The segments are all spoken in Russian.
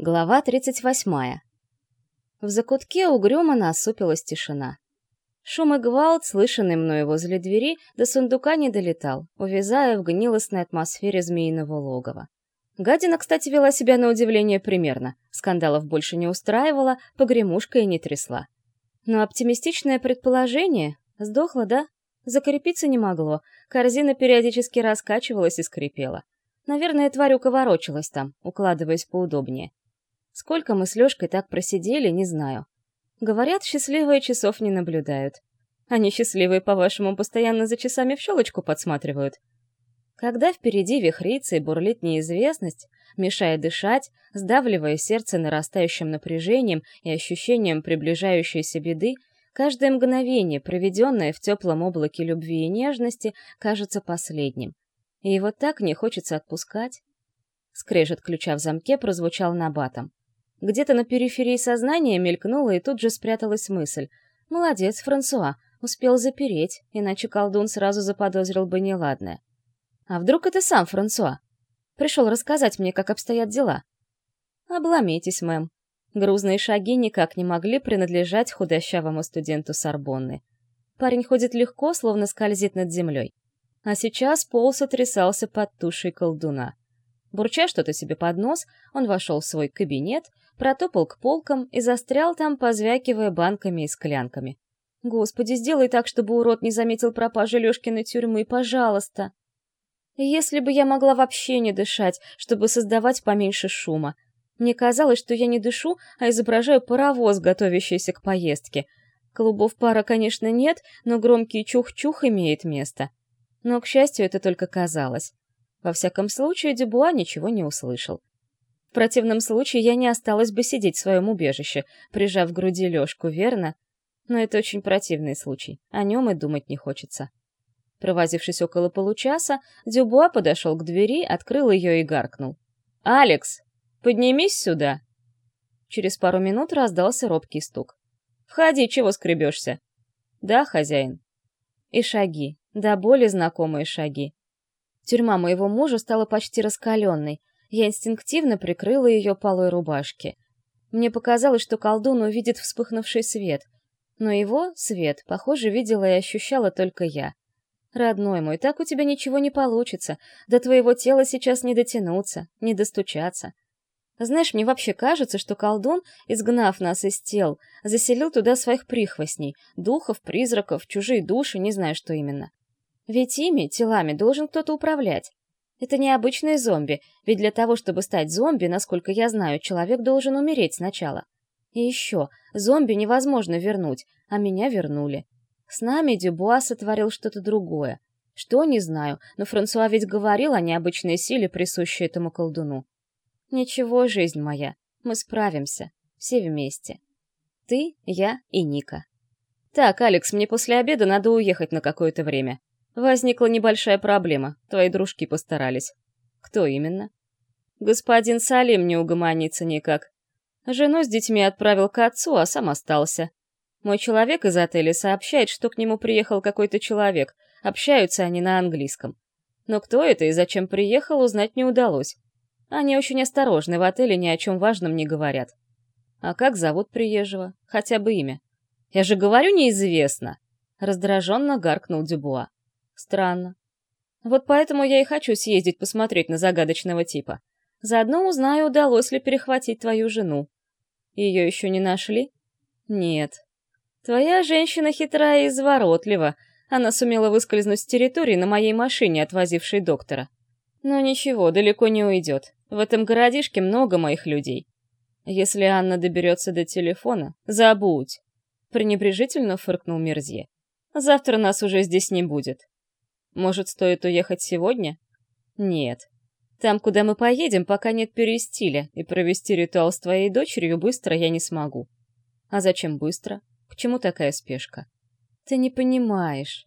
Глава 38. В закутке угрюмо насупилась тишина. Шум и гвалт, слышанный мною возле двери, до сундука не долетал, увязая в гнилостной атмосфере змеиного логова. Гадина, кстати, вела себя на удивление примерно. Скандалов больше не устраивала, погремушка и не трясла. Но оптимистичное предположение... Сдохло, да? Закрепиться не могло. Корзина периодически раскачивалась и скрипела. Наверное, тварюка ворочалась там, укладываясь поудобнее. Сколько мы с Лёшкой так просидели, не знаю. Говорят, счастливые часов не наблюдают. Они счастливые, по-вашему, постоянно за часами в щелочку подсматривают. Когда впереди вихрится и бурлит неизвестность, мешая дышать, сдавливая сердце нарастающим напряжением и ощущением приближающейся беды, каждое мгновение, проведенное в теплом облаке любви и нежности, кажется последним. И вот так не хочется отпускать. Скрежет ключа в замке прозвучал набатом. Где-то на периферии сознания мелькнула и тут же спряталась мысль. «Молодец, Франсуа, успел запереть, иначе колдун сразу заподозрил бы неладное». «А вдруг это сам Франсуа? Пришел рассказать мне, как обстоят дела». «Обломитесь, мэм». Грузные шаги никак не могли принадлежать худощавому студенту Сорбонны. Парень ходит легко, словно скользит над землей. А сейчас пол сотрясался под тушей колдуна. Бурча что-то себе под нос, он вошел в свой кабинет, протопал к полкам и застрял там, позвякивая банками и склянками. «Господи, сделай так, чтобы урод не заметил пропажи Лёшкиной тюрьмы, пожалуйста!» Если бы я могла вообще не дышать, чтобы создавать поменьше шума. Мне казалось, что я не дышу, а изображаю паровоз, готовящийся к поездке. Клубов пара, конечно, нет, но громкий чух-чух имеет место. Но, к счастью, это только казалось. Во всяком случае, Дюбуа ничего не услышал. В противном случае я не осталась бы сидеть в своем убежище, прижав к груди Лёшку, верно? Но это очень противный случай, о нем и думать не хочется. Провозившись около получаса, Дюбуа подошел к двери, открыл ее и гаркнул. «Алекс, поднимись сюда!» Через пару минут раздался робкий стук. «Входи, чего скребешься?» «Да, хозяин». И шаги, да более знакомые шаги. Тюрьма моего мужа стала почти раскаленной. Я инстинктивно прикрыла ее полой рубашки. Мне показалось, что колдун увидит вспыхнувший свет. Но его, свет, похоже, видела и ощущала только я. Родной мой, так у тебя ничего не получится. До твоего тела сейчас не дотянуться, не достучаться. Знаешь, мне вообще кажется, что колдун, изгнав нас из тел, заселил туда своих прихвостней, духов, призраков, чужие души, не знаю, что именно. Ведь ими, телами, должен кто-то управлять. Это не обычные зомби, ведь для того, чтобы стать зомби, насколько я знаю, человек должен умереть сначала. И еще, зомби невозможно вернуть, а меня вернули. С нами Дюбуа сотворил что-то другое. Что, не знаю, но Франсуа ведь говорил о необычной силе, присущей этому колдуну. Ничего, жизнь моя, мы справимся, все вместе. Ты, я и Ника. Так, Алекс, мне после обеда надо уехать на какое-то время. Возникла небольшая проблема, твои дружки постарались. Кто именно? Господин Салим не угомонится никак. Жену с детьми отправил к отцу, а сам остался. Мой человек из отеля сообщает, что к нему приехал какой-то человек. Общаются они на английском. Но кто это и зачем приехал, узнать не удалось. Они очень осторожны, в отеле ни о чем важном не говорят. А как зовут приезжего? Хотя бы имя. Я же говорю, неизвестно. Раздраженно гаркнул Дюбуа. Странно. Вот поэтому я и хочу съездить посмотреть на загадочного типа. Заодно узнаю, удалось ли перехватить твою жену. Ее еще не нашли? Нет. Твоя женщина хитрая и изворотлива. Она сумела выскользнуть с территории на моей машине, отвозившей доктора. Но ничего, далеко не уйдет. В этом городишке много моих людей. Если Анна доберется до телефона, забудь. Пренебрежительно фыркнул Мерзье. Завтра нас уже здесь не будет. Может, стоит уехать сегодня? Нет. Там, куда мы поедем, пока нет перестиля, и провести ритуал с твоей дочерью быстро я не смогу. А зачем быстро? К чему такая спешка? Ты не понимаешь.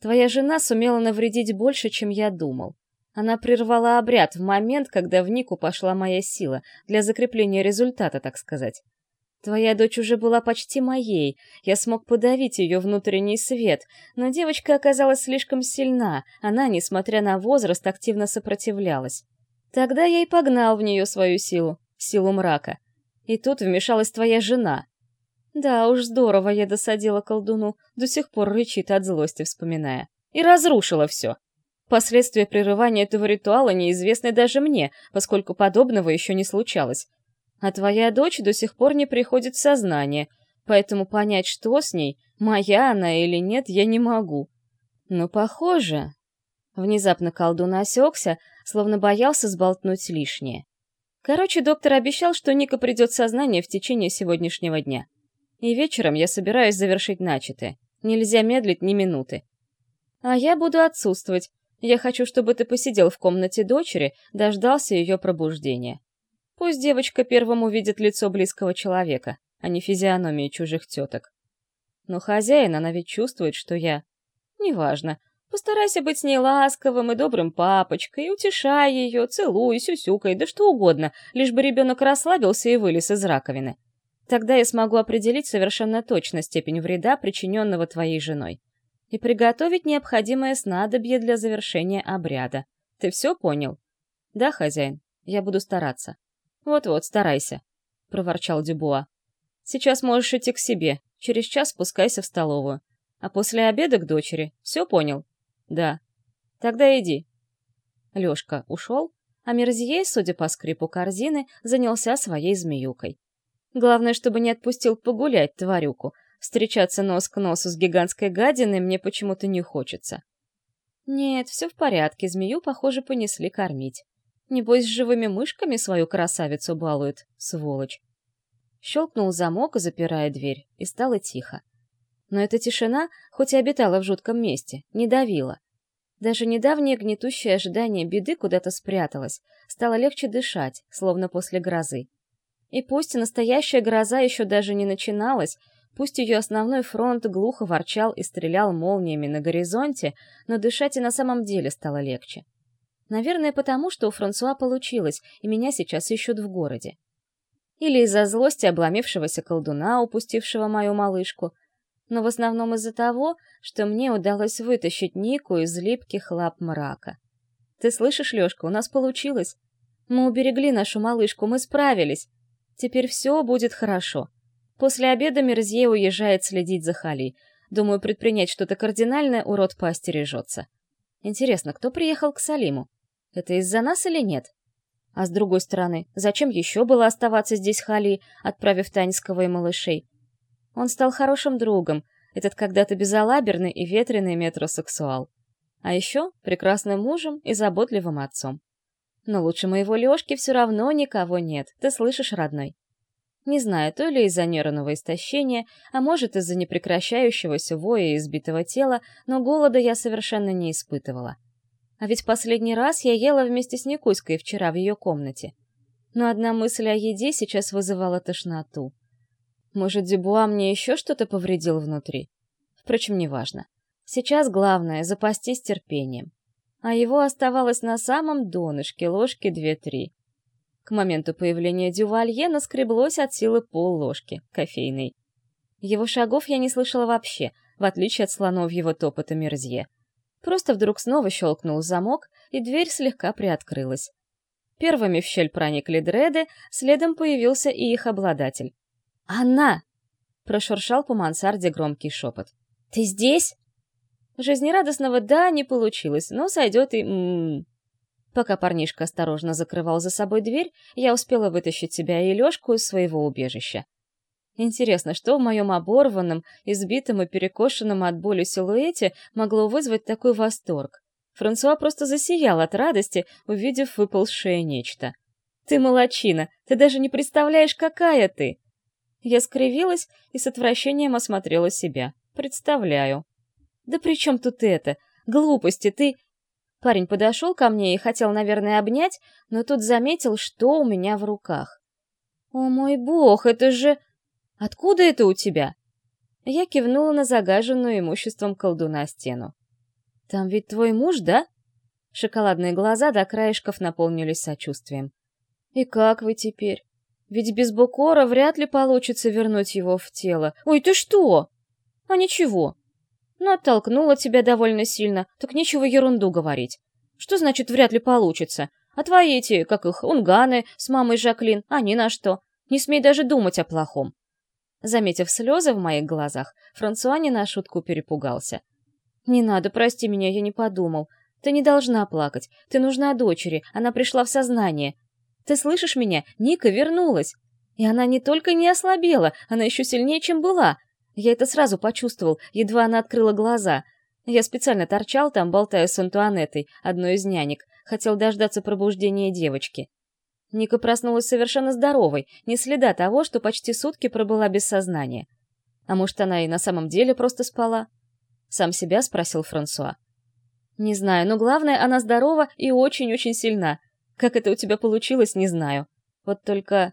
Твоя жена сумела навредить больше, чем я думал. Она прервала обряд в момент, когда в Нику пошла моя сила, для закрепления результата, так сказать. Твоя дочь уже была почти моей, я смог подавить ее внутренний свет, но девочка оказалась слишком сильна, она, несмотря на возраст, активно сопротивлялась. Тогда я и погнал в нее свою силу. силу мрака. И тут вмешалась твоя жена. Да уж, здорово я досадила колдуну, до сих пор рычит от злости, вспоминая. И разрушила все. Последствия прерывания этого ритуала неизвестны даже мне, поскольку подобного еще не случалось. А твоя дочь до сих пор не приходит в сознание, поэтому понять, что с ней, моя она или нет, я не могу. Но похоже... Внезапно колдун осекся, словно боялся сболтнуть лишнее. Короче, доктор обещал, что Ника придет в сознание в течение сегодняшнего дня. И вечером я собираюсь завершить начатое. Нельзя медлить ни минуты. А я буду отсутствовать. Я хочу, чтобы ты посидел в комнате дочери, дождался ее пробуждения. Пусть девочка первым увидит лицо близкого человека, а не физиономии чужих теток. Но хозяин, она ведь чувствует, что я... Неважно. Постарайся быть с ней ласковым и добрым папочкой, утешай ее, целуй, сюсюкай, да что угодно, лишь бы ребенок расслабился и вылез из раковины. Тогда я смогу определить совершенно точно степень вреда, причиненного твоей женой и приготовить необходимое снадобье для завершения обряда. Ты все понял? Да, хозяин, я буду стараться. Вот-вот, старайся, проворчал Дюбуа. Сейчас можешь идти к себе, через час спускайся в столовую. А после обеда к дочери. Все понял? Да. Тогда иди. Лёшка ушел, а Мерзье, судя по скрипу корзины, занялся своей змеюкой. Главное, чтобы не отпустил погулять тварюку, Встречаться нос к носу с гигантской гадиной мне почему-то не хочется. Нет, все в порядке, змею, похоже, понесли кормить. Небось, живыми мышками свою красавицу балует, сволочь. Щелкнул замок, запирая дверь, и стало тихо. Но эта тишина, хоть и обитала в жутком месте, не давила. Даже недавнее гнетущее ожидание беды куда-то спряталось, стало легче дышать, словно после грозы. И пусть настоящая гроза еще даже не начиналась, Пусть ее основной фронт глухо ворчал и стрелял молниями на горизонте, но дышать и на самом деле стало легче. Наверное, потому что у Франсуа получилось, и меня сейчас ищут в городе. Или из-за злости обломившегося колдуна, упустившего мою малышку, но в основном из-за того, что мне удалось вытащить Нику из липких лап мрака. Ты слышишь, Лёшка, у нас получилось. Мы уберегли нашу малышку, мы справились. Теперь все будет хорошо. После обеда Мерзье уезжает следить за Хали. Думаю, предпринять что-то кардинальное урод поостережется. Интересно, кто приехал к Салиму? Это из-за нас или нет? А с другой стороны, зачем еще было оставаться здесь Хали, отправив Таньского и малышей? Он стал хорошим другом, этот когда-то безалаберный и ветреный метросексуал. А еще прекрасным мужем и заботливым отцом. Но лучше моего Лешки все равно никого нет, ты слышишь, родной? Не знаю, то ли из-за нервного истощения, а может из-за непрекращающегося воя и избитого тела, но голода я совершенно не испытывала. А ведь последний раз я ела вместе с Никуськой вчера в ее комнате. Но одна мысль о еде сейчас вызывала тошноту. Может, Дюбуа мне еще что-то повредил внутри? Впрочем, неважно. Сейчас главное — запастись терпением. А его оставалось на самом донышке ложки две-три. К моменту появления Дювалье наскреблось от силы полложки, кофейной. Его шагов я не слышала вообще, в отличие от слонов его топота Мерзье. Просто вдруг снова щелкнул замок, и дверь слегка приоткрылась. Первыми в щель проникли дреды, следом появился и их обладатель. «Она!» — прошуршал по мансарде громкий шепот. «Ты здесь?» Жизнерадостного «да» не получилось, но сойдет и «м-м-м». Пока парнишка осторожно закрывал за собой дверь, я успела вытащить себя и Лёшку из своего убежища. Интересно, что в моем оборванном, избитом и перекошенном от боли силуэте могло вызвать такой восторг? Франсуа просто засиял от радости, увидев выползшее нечто. «Ты молочина! Ты даже не представляешь, какая ты!» Я скривилась и с отвращением осмотрела себя. «Представляю». «Да при чем тут это? Глупости, ты... Парень подошел ко мне и хотел, наверное, обнять, но тут заметил, что у меня в руках. «О мой бог, это же... Откуда это у тебя?» Я кивнула на загаженную имуществом колдуна стену. «Там ведь твой муж, да?» Шоколадные глаза до краешков наполнились сочувствием. «И как вы теперь? Ведь без Букора вряд ли получится вернуть его в тело. Ой, ты что?» «А ничего, но оттолкнула тебя довольно сильно, так нечего ерунду говорить. Что значит вряд ли получится? А твои эти, как их, унганы с мамой Жаклин, они на что? Не смей даже думать о плохом. Заметив слезы в моих глазах, Франсуа не на шутку перепугался. «Не надо, прости меня, я не подумал. Ты не должна плакать. Ты нужна дочери, она пришла в сознание. Ты слышишь меня? Ника вернулась. И она не только не ослабела, она еще сильнее, чем была. Я это сразу почувствовал, едва она открыла глаза. Я специально торчал там, болтая с Антуанеттой, одной из нянек, хотел дождаться пробуждения девочки. Ника проснулась совершенно здоровой, не следа того, что почти сутки пробыла без сознания. А может, она и на самом деле просто спала? Сам себя спросил Франсуа. Не знаю, но главное, она здорова и очень-очень сильна. Как это у тебя получилось, не знаю. Вот только...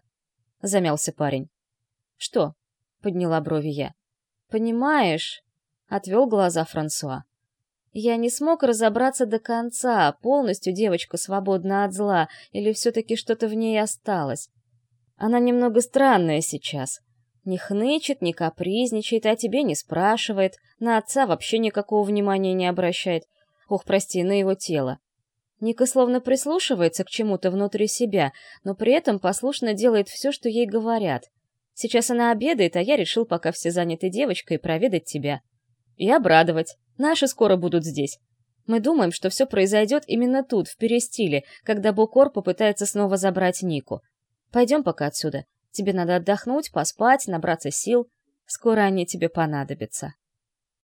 Замялся парень. Что? Подняла брови я. Понимаешь, отвел глаза Франсуа. Я не смог разобраться до конца, полностью девочка свободна от зла, или все-таки что-то в ней осталось. Она немного странная сейчас. Не хнычет, не капризничает, а тебе не спрашивает, на отца вообще никакого внимания не обращает. Ох, прости, на его тело. Ника словно прислушивается к чему-то внутри себя, но при этом послушно делает все, что ей говорят. Сейчас она обедает, а я решил, пока все заняты девочкой, проведать тебя. И обрадовать. Наши скоро будут здесь. Мы думаем, что все произойдет именно тут, в Перестиле, когда Бокор попытается снова забрать Нику. Пойдем пока отсюда. Тебе надо отдохнуть, поспать, набраться сил. Скоро они тебе понадобятся.